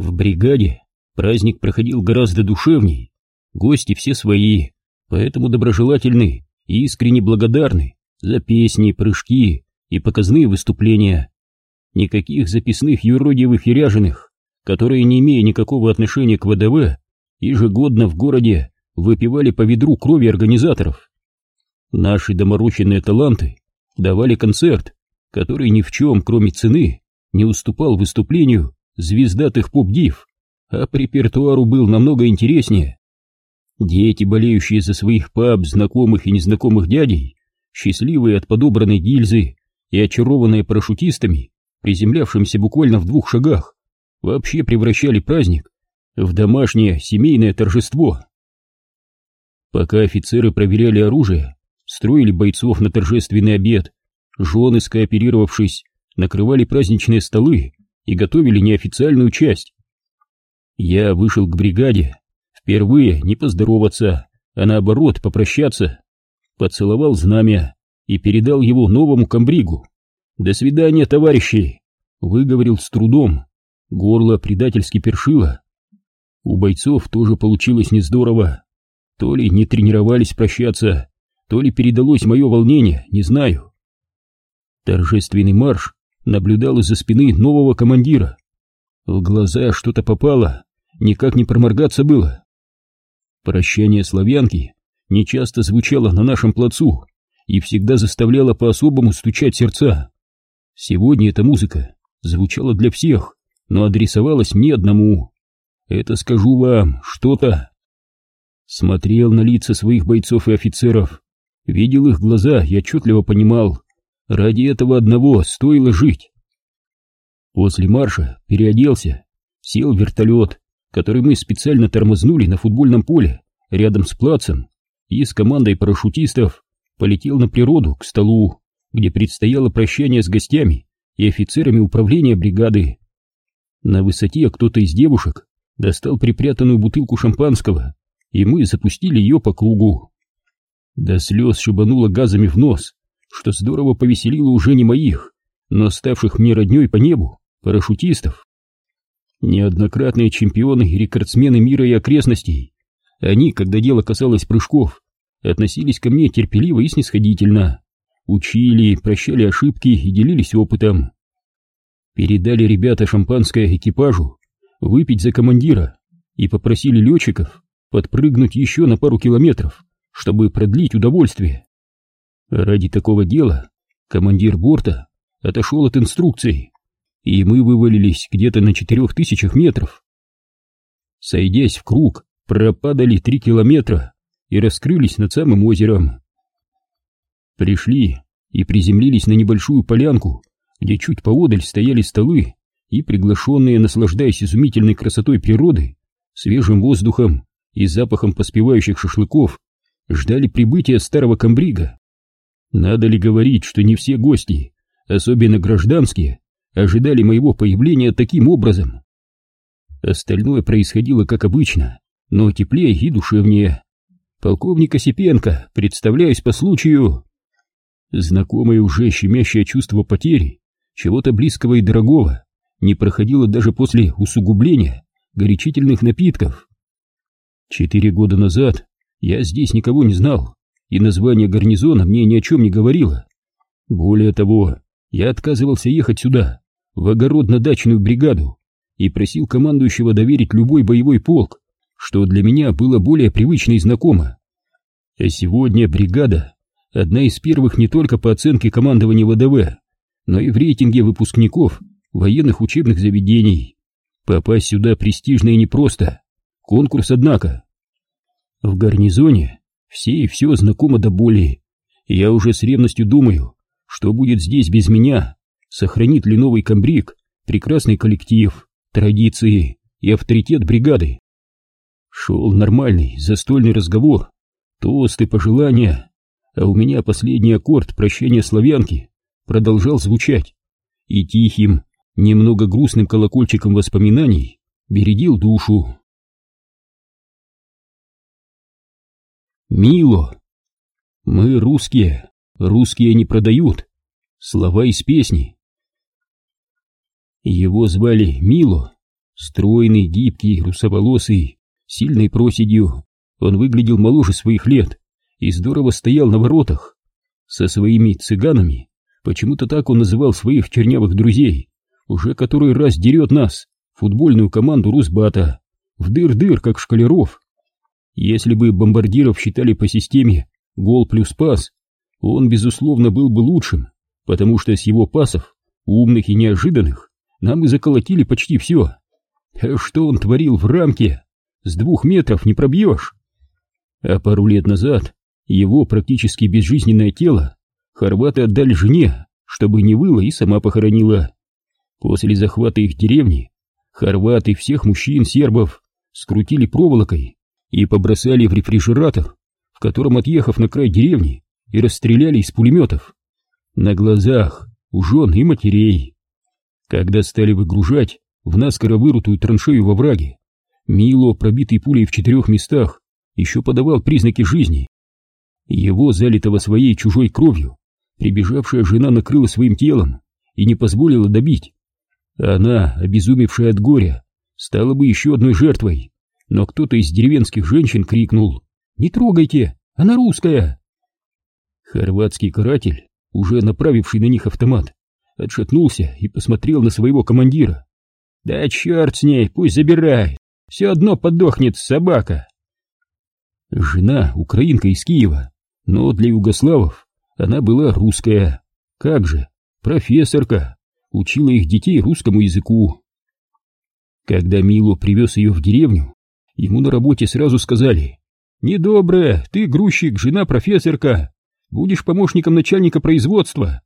В бригаде праздник проходил гораздо душевней, гости все свои, поэтому доброжелательны и искренне благодарны за песни, прыжки и показные выступления. Никаких записных юродивых и ряженых, которые, не имея никакого отношения к ВДВ, ежегодно в городе выпивали по ведру крови организаторов. Наши доморощенные таланты давали концерт, который ни в чем, кроме цены, не уступал выступлению звездатых поп-див, а по репертуару был намного интереснее. Дети, болеющие за своих пап, знакомых и незнакомых дядей, счастливые от подобранной гильзы и очарованные парашютистами, приземлявшимся буквально в двух шагах, вообще превращали праздник в домашнее семейное торжество. Пока офицеры проверяли оружие, строили бойцов на торжественный обед, жены, скооперировавшись, накрывали праздничные столы и готовили неофициальную часть. Я вышел к бригаде, впервые не поздороваться, а наоборот попрощаться, поцеловал знамя и передал его новому комбригу. «До свидания, товарищи!» — выговорил с трудом. Горло предательски першило. У бойцов тоже получилось не здорово. То ли не тренировались прощаться, то ли передалось мое волнение, не знаю. Торжественный марш наблюдал из-за спины нового командира. В глаза что-то попало, никак не проморгаться было. Прощание славянки нечасто звучало на нашем плацу и всегда заставляло по-особому стучать сердца. Сегодня эта музыка звучала для всех, но адресовалась мне одному. Это, скажу вам, что-то. Смотрел на лица своих бойцов и офицеров, видел их глаза и отчетливо понимал, ради этого одного стоило жить. После марша переоделся, сел в вертолет, который мы специально тормознули на футбольном поле рядом с плацем, и с командой парашютистов полетел на природу к столу, где предстояло прощание с гостями и офицерами управления бригады. На высоте кто-то из девушек достал припрятанную бутылку шампанского, и мы запустили ее по кругу. До слез шибануло газами в нос, что здорово повеселило уже не моих, но ставших мне родней по небу, парашютистов. Неоднократные чемпионы и рекордсмены мира и окрестностей. Они, когда дело касалось прыжков, относились ко мне терпеливо и снисходительно. Учили, прощали ошибки и делились опытом. Передали ребята шампанское экипажу, выпить за командира и попросили летчиков подпрыгнуть еще на пару километров, чтобы продлить удовольствие. Ради такого дела командир борта отошел от инструкций и мы вывалились где-то на четырех тысячах метров. Сойдясь в круг, пропадали три километра и раскрылись над самым озером. Пришли и приземлились на небольшую полянку, где чуть поодаль стояли столы, и приглашенные, наслаждаясь изумительной красотой природы, свежим воздухом и запахом поспевающих шашлыков, ждали прибытия старого комбрига. Надо ли говорить, что не все гости, особенно гражданские, ожидали моего появления таким образом. Остальное происходило как обычно, но теплее и душевнее. Полковник Осипенко, представляюсь по случаю... Знакомое уже щемящее чувство потери, чего-то близкого и дорогого, не проходило даже после усугубления горячительных напитков. Четыре года назад я здесь никого не знал, и название гарнизона мне ни о чем не говорило. Более того, я отказывался ехать сюда, в огородно-дачную бригаду и просил командующего доверить любой боевой полк, что для меня было более привычно и знакомо. А сегодня бригада — одна из первых не только по оценке командования ВДВ, но и в рейтинге выпускников военных учебных заведений. Попасть сюда престижно и непросто. Конкурс, однако. В гарнизоне все и все знакомо до боли. Я уже с ревностью думаю, что будет здесь без меня, сохранит ли новый комбриг прекрасный коллектив, традиции и авторитет бригады. Шел нормальный застольный разговор, тосты, пожелания, а у меня последний аккорд прощения славянки продолжал звучать, и тихим, немного грустным колокольчиком воспоминаний бередил душу. Мило. Мы русские, русские не продают. Слова из песни. Его звали Мило. Стройный, гибкий, русоволосый, сильной проседью, он выглядел моложе своих лет и здорово стоял на воротах. Со своими цыганами, почему-то так он называл своих чернявых друзей, уже который раз дерет нас, футбольную команду Русбата, в дыр-дыр, как шкалеров. Если бы бомбардиров считали по системе гол плюс пас, он, безусловно, был бы лучшим, потому что с его пасов, умных и неожиданных, нам и заколотили почти все. А что он творил в рамке? С двух метров не пробьешь. А пару лет назад его практически безжизненное тело хорваты отдали жене, чтобы не выла и сама похоронила. После захвата их деревни хорваты всех мужчин-сербов скрутили проволокой и побросали в рефрижератор, в котором, отъехав на край деревни, и расстреляли из пулеметов. На глазах у жен и матерей. Когда стали выгружать в наскоро вырутую траншею во враге, Мило, пробитый пулей в четырех местах, еще подавал признаки жизни. Его, залитого своей чужой кровью, прибежавшая жена накрыла своим телом и не позволила добить. Она, обезумевшая от горя, стала бы еще одной жертвой, но кто-то из деревенских женщин крикнул «Не трогайте, она русская!» Хорватский каратель, уже направивший на них автомат, отшатнулся и посмотрел на своего командира. «Да черт с ней, пусть забирает, все одно подохнет собака!» Жена украинка из Киева, но для югославов она была русская. Как же, профессорка, учила их детей русскому языку. Когда Мило привез ее в деревню, ему на работе сразу сказали «Недобрая, ты грузчик, жена профессорка, будешь помощником начальника производства».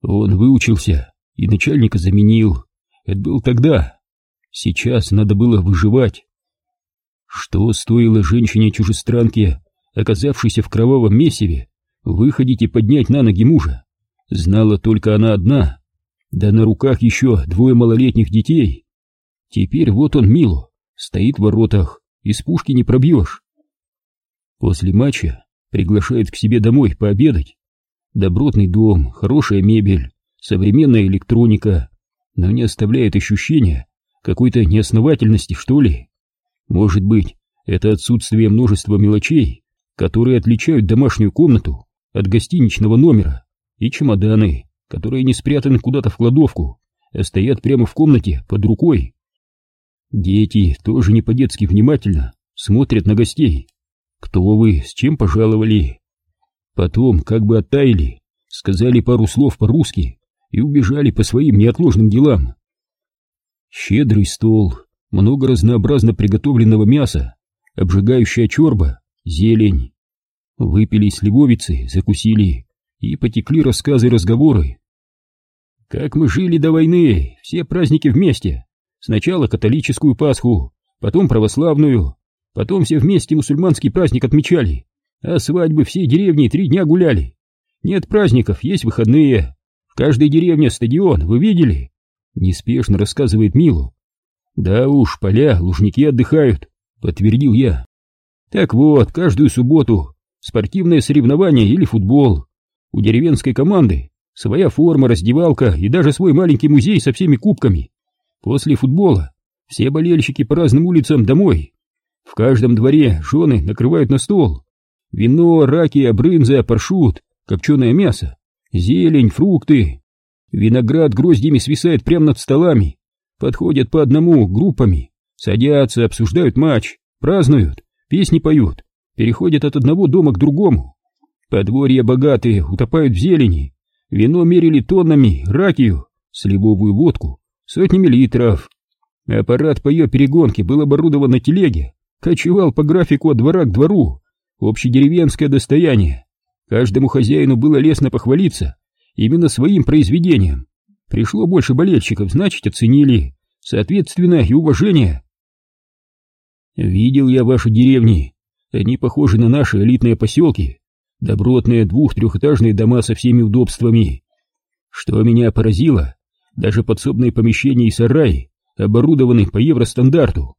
Он выучился и начальника заменил. Это был тогда. Сейчас надо было выживать. Что стоило женщине-чужестранке, оказавшейся в кровавом месиве, выходить и поднять на ноги мужа? Знала только она одна. Да на руках еще двое малолетних детей. Теперь вот он, Мило, стоит в воротах, из пушки не пробьешь. После матча приглашает к себе домой пообедать. Добротный дом, хорошая мебель, современная электроника, но не оставляет ощущения какой-то неосновательности, что ли. Может быть, это отсутствие множества мелочей, которые отличают домашнюю комнату от гостиничного номера, и чемоданы, которые не спрятаны куда-то в кладовку, а стоят прямо в комнате под рукой. Дети тоже не по-детски внимательно смотрят на гостей. Кто вы, с чем пожаловали? Потом, как бы оттаяли, сказали пару слов по-русски и убежали по своим неотложным делам. Щедрый стол, много разнообразно приготовленного мяса, обжигающая чорба, зелень. Выпили сливовицы, закусили, и потекли рассказы и разговоры. Как мы жили до войны, все праздники вместе. Сначала католическую Пасху, потом православную, потом все вместе мусульманский праздник отмечали, а свадьбы всей деревни три дня гуляли. Нет праздников, есть выходные. В каждой деревне стадион, вы видели? Неспешно рассказывает Милу. Да уж, поля, лужники отдыхают, подтвердил я. Так вот, каждую субботу спортивное соревнование или футбол. У деревенской команды своя форма, раздевалка и даже свой маленький музей со всеми кубками. После футбола все болельщики по разным улицам домой. В каждом дворе жены накрывают на стол. Вино, раки, брынза, паршут, копченое мясо, зелень, фрукты. Виноград гроздями свисает прямо над столами. Подходят по одному, группами, садятся, обсуждают матч, празднуют, песни поют, переходят от одного дома к другому. Подворья богатые, утопают в зелени. Вино мерили тоннами, ракию, сливовую водку, сотнями литров. Аппарат по ее перегонке был оборудован на телеге, кочевал по графику от двора к двору, общедеревенское достояние. Каждому хозяину было лестно похвалиться именно своим произведением. Пришло больше болельщиков, значит, оценили. Соответственно, и уважение. Видел я ваши деревни. Они похожи на наши элитные поселки. Добротные двух-трехэтажные дома со всеми удобствами. Что меня поразило, даже подсобные помещения и сараи оборудованы по евростандарту.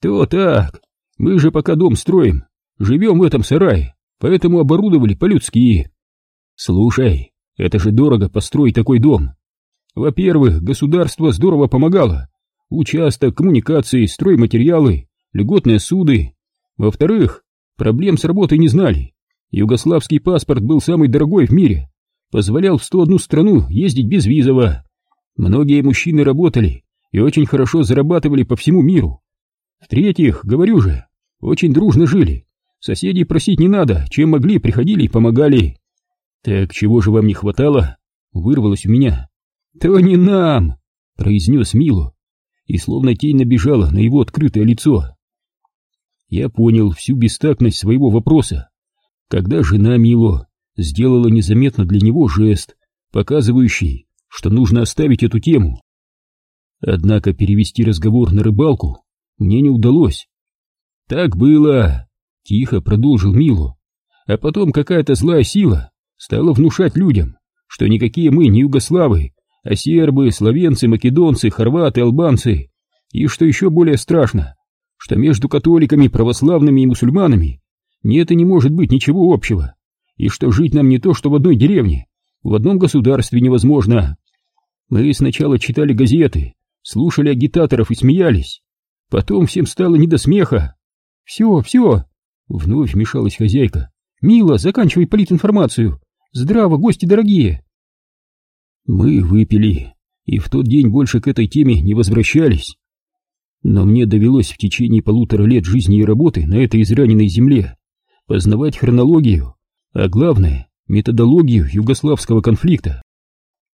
То так, мы же пока дом строим, живем в этом сарае, поэтому оборудовали по-людски. Слушай, это же дорого построить такой дом. Во-первых, государство здорово помогало. участок, коммуникации, стройматериалы, льготные суды. Во-вторых, проблем с работой не знали. Югославский паспорт был самый дорогой в мире, позволял в 101 страну ездить безвизово. Многие мужчины работали и очень хорошо зарабатывали по всему миру. В-третьих, говорю же, очень дружно жили. Соседей просить не надо, чем могли, приходили и помогали. Так чего же вам не хватало? Вырвалось у меня. То не нам, произнес Мило, и словно тень набежала на его открытое лицо. Я понял всю бестактность своего вопроса, когда жена Мило сделала незаметно для него жест, показывающий, что нужно оставить эту тему. Однако перевести разговор на рыбалку мне не удалось. Так было, тихо продолжил Мило, а потом какая-то злая сила стала внушать людям, что никакие мы не югославы, а сербы, словенцы, македонцы, хорваты, албанцы, и что еще более страшно, что между католиками, православными и мусульманами нет и не может быть ничего общего, и что жить нам не то, что в одной деревне, в одном государстве невозможно. Мы сначала читали газеты, слушали агитаторов и смеялись, потом всем стало не до смеха. «Все, все!» — вновь вмешалась хозяйка. «Мила, заканчивай политинформацию! Здраво, гости дорогие!» Мы выпили, и в тот день больше к этой теме не возвращались. Но мне довелось в течение полутора лет жизни и работы на этой израненной земле познавать хронологию, а главное — методологию югославского конфликта.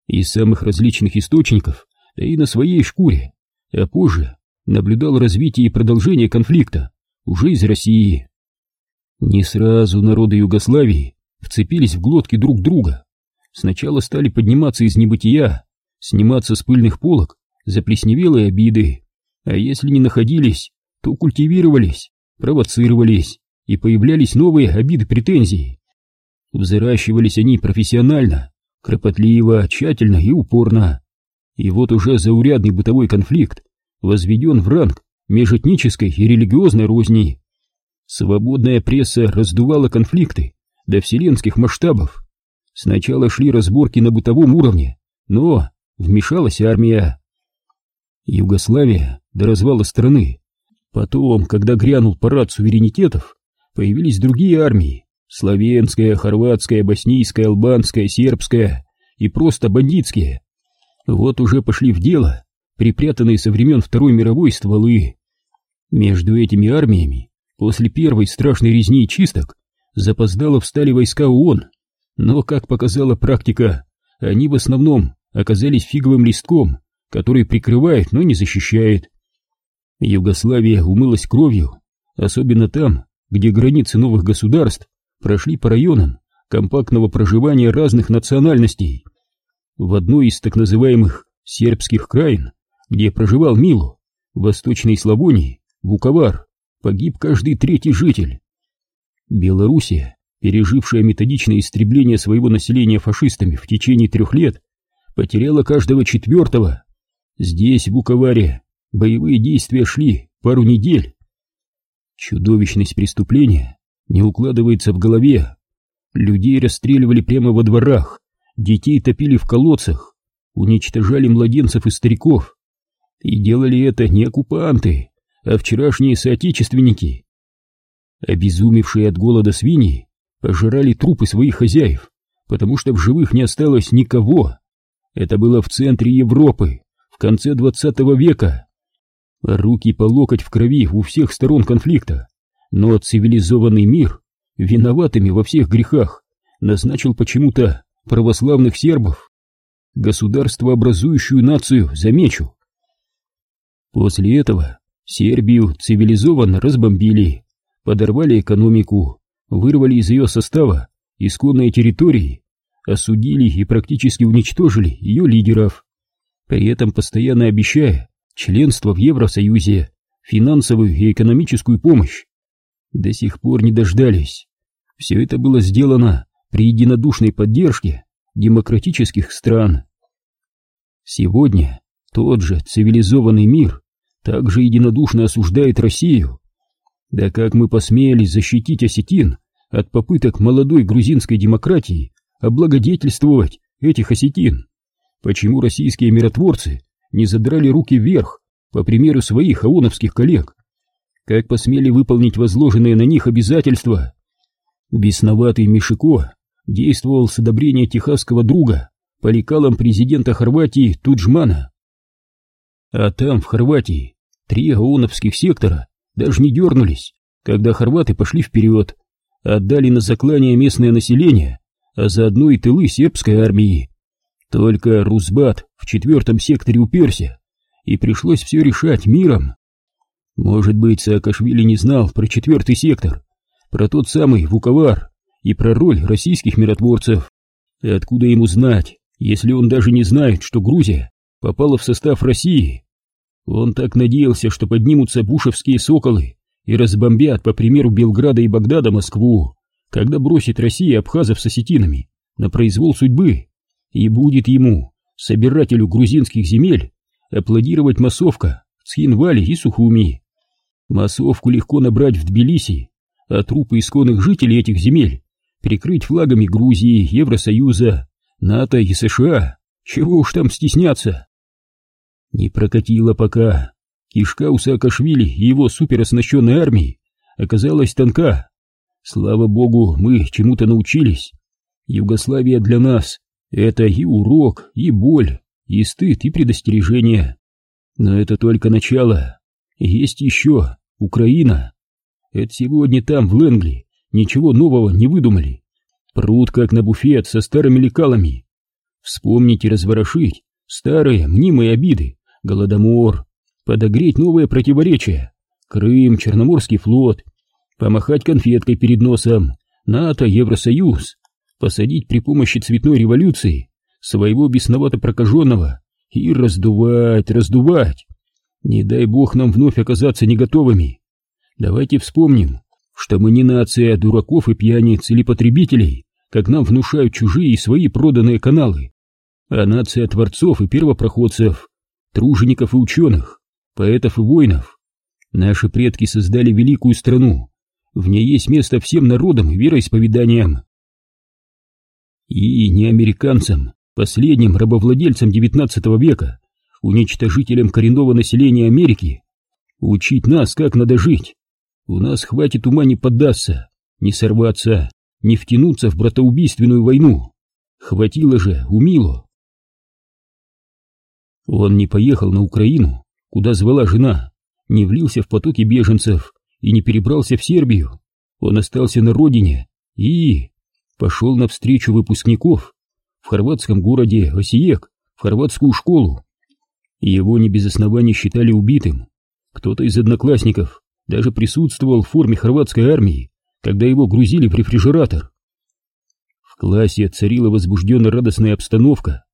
Из самых различных источников, да и на своей шкуре, а позже наблюдал развитие и продолжение конфликта уже из России. Не сразу народы Югославии вцепились в глотки друг друга, сначала стали подниматься из небытия, сниматься с пыльных полок заплесневелые обиды, а если не находились, то культивировались, провоцировались, и появлялись новые обиды-претензии. Взращивались они профессионально, кропотливо, тщательно и упорно. И вот уже заурядный бытовой конфликт возведен в ранг межэтнической и религиозной розни. Свободная пресса раздувала конфликты до вселенских масштабов, Сначала шли разборки на бытовом уровне, но вмешалась армия. Югославия до развала страны. Потом, когда грянул парад суверенитетов, появились другие армии. Словенская, хорватская, боснийская, албанская, сербская и просто бандитские. Вот уже пошли в дело припрятанные со времен Второй мировой стволы. Между этими армиями после первой страшной резни и чисток запоздало встали войска ООН, но, как показала практика, они в основном оказались фиговым листком, который прикрывает, но не защищает. Югославия умылась кровью, особенно там, где границы новых государств прошли по районам компактного проживания разных национальностей. В одной из так называемых сербских краин, где проживал Мило, в Восточной Славонии, Буковар, погиб каждый третий житель. Белоруссия пережившая методичное истребление своего населения фашистами в течение трех лет, потеряла каждого четвертого. Здесь, в Буковаре, боевые действия шли пару недель. Чудовищность преступления не укладывается в голове. Людей расстреливали прямо во дворах, детей топили в колодцах, уничтожали младенцев и стариков. И делали это не оккупанты, а вчерашние соотечественники. Обезумевшие от голода свиньи пожирали трупы своих хозяев, потому что в живых не осталось никого. Это было в центре Европы, в конце двадцатого века. Руки по локоть в крови у всех сторон конфликта, но цивилизованный мир, виноватыми во всех грехах, назначил почему-то православных сербов, государство образующую нацию, замечу. После этого Сербию цивилизованно разбомбили, подорвали экономику, вырвали из ее состава исконные территории, осудили и практически уничтожили ее лидеров, при этом постоянно обещая членство в Евросоюзе, финансовую и экономическую помощь. До сих пор не дождались. Все это было сделано при единодушной поддержке демократических стран. Сегодня тот же цивилизованный мир также единодушно осуждает Россию. Да как мы посмели защитить осетин от попыток молодой грузинской демократии облагодетельствовать этих осетин. Почему российские миротворцы не задрали руки вверх по примеру своих аоновских коллег. Как посмели выполнить возложенные на них обязательства? Бесноватый Мишико действовал с одобрения техасского друга по лекалам президента Хорватии Туджмана. А там, в Хорватии, три аоновских сектора даже не дернулись, когда хорваты пошли вперед, отдали на заклание местное население, а заодно и тылы сербской армии. Только Рузбат в четвертом секторе уперся, и пришлось все решать миром. Может быть, Саакашвили не знал про четвертый сектор, про тот самый Вуковар и про роль российских миротворцев. И откуда ему знать, если он даже не знает, что Грузия попала в состав России? Он так надеялся, что поднимутся бушевские соколы и разбомбят, по примеру Белграда и Багдада, Москву, когда бросит Россия абхазов с осетинами на произвол судьбы, и будет ему, собирателю грузинских земель, аплодировать массовка с Хинвали и Сухуми. Массовку легко набрать в Тбилиси, а трупы исконных жителей этих земель прикрыть флагами Грузии, Евросоюза, НАТО и США. Чего уж там стесняться? Не прокатило пока. Кишка у Саакашвили и его супероснащенной армии оказалась тонка. Слава богу, мы чему-то научились. Югославия для нас — это и урок, и боль, и стыд, и предостережение. Но это только начало. Есть еще Украина. Это сегодня там, в Ленгли, ничего нового не выдумали. Пруд как на буфет со старыми лекалами. Вспомнить и разворошить старые мнимые обиды, голодомор, подогреть новые противоречия, Крым, Черноморский флот, помахать конфеткой перед носом, НАТО, Евросоюз, посадить при помощи цветной революции своего бесновато прокаженного и раздувать, раздувать. Не дай бог нам вновь оказаться не готовыми. Давайте вспомним, что мы не нация дураков и пьяниц или потребителей, как нам внушают чужие и свои проданные каналы, а нация творцов и первопроходцев, тружеников и ученых, поэтов и воинов. Наши предки создали великую страну, в ней есть место всем народам и вероисповеданиям. И не американцам, последним рабовладельцам XIX века, уничтожителям коренного населения Америки, учить нас, как надо жить. У нас хватит ума не поддаться, не сорваться, не втянуться в братоубийственную войну. Хватило же у Мило. Он не поехал на Украину, куда звала жена, не влился в потоки беженцев и не перебрался в Сербию. Он остался на родине и пошел навстречу выпускников в хорватском городе Осиек, в хорватскую школу. Его не без оснований считали убитым. Кто-то из одноклассников даже присутствовал в форме хорватской армии, когда его грузили в рефрижератор. В классе царила возбужденно радостная обстановка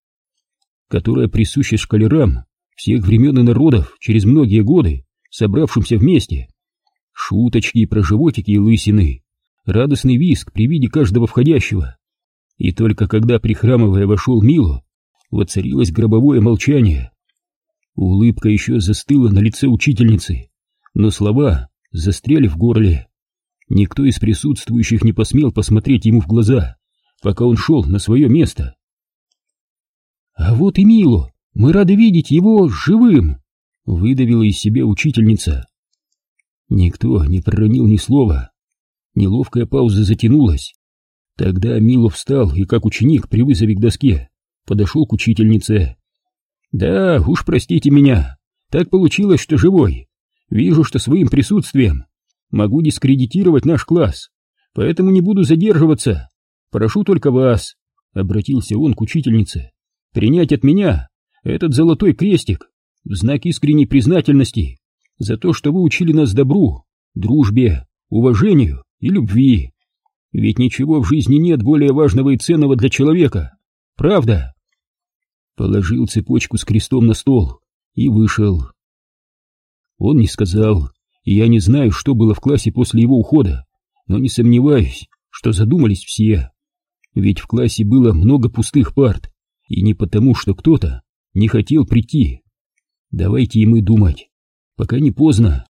которая присуща шкалерам всех времен и народов через многие годы, собравшимся вместе. Шуточки про животики и лысины, радостный визг при виде каждого входящего. И только когда, прихрамывая, вошел Мило, воцарилось гробовое молчание. Улыбка еще застыла на лице учительницы, но слова застряли в горле. Никто из присутствующих не посмел посмотреть ему в глаза, пока он шел на свое место. «А вот и Мило! Мы рады видеть его живым!» — выдавила из себя учительница. Никто не проронил ни слова. Неловкая пауза затянулась. Тогда Мило встал и, как ученик при вызове к доске, подошел к учительнице. «Да, уж простите меня, так получилось, что живой. Вижу, что своим присутствием могу дискредитировать наш класс, поэтому не буду задерживаться. Прошу только вас», — обратился он к учительнице принять от меня этот золотой крестик в знак искренней признательности за то, что вы учили нас добру, дружбе, уважению и любви. Ведь ничего в жизни нет более важного и ценного для человека. Правда? Положил цепочку с крестом на стол и вышел. Он не сказал, и я не знаю, что было в классе после его ухода, но не сомневаюсь, что задумались все. Ведь в классе было много пустых парт, и не потому, что кто-то не хотел прийти. Давайте и мы думать, пока не поздно.